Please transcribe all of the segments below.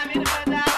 I'm in a bad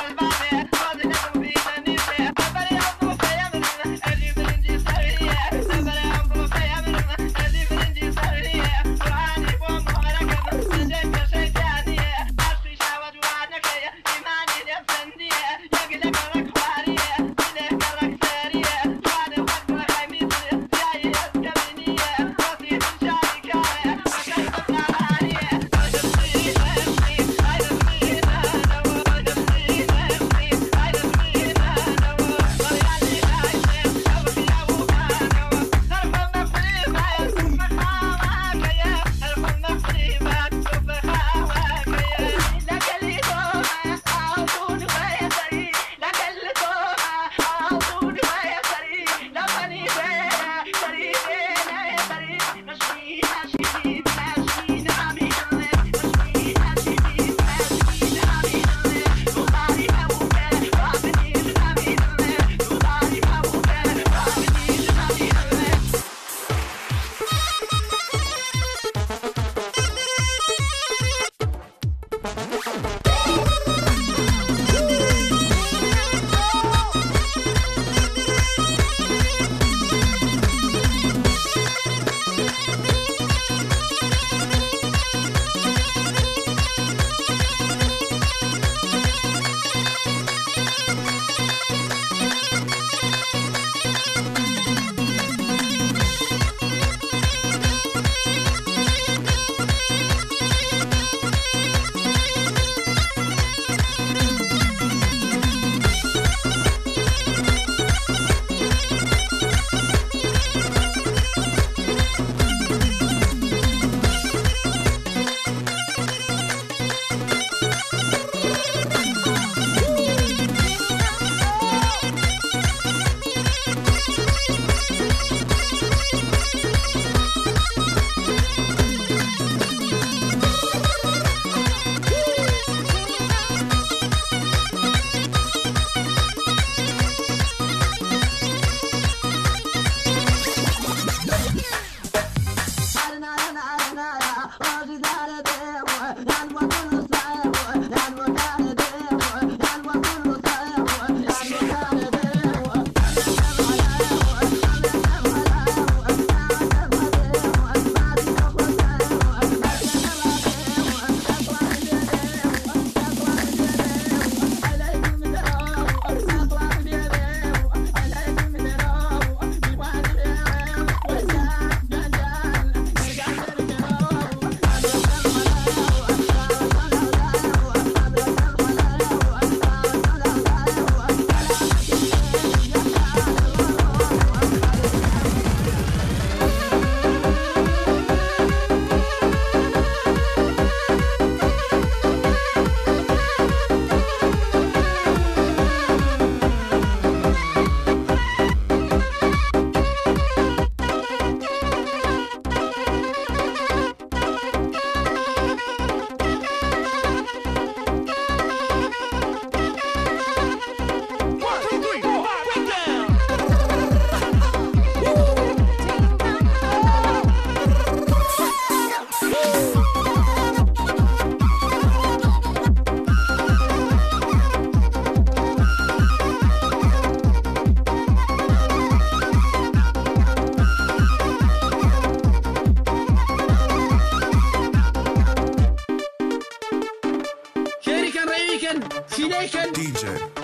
Jamaican, Jamaican. DJ.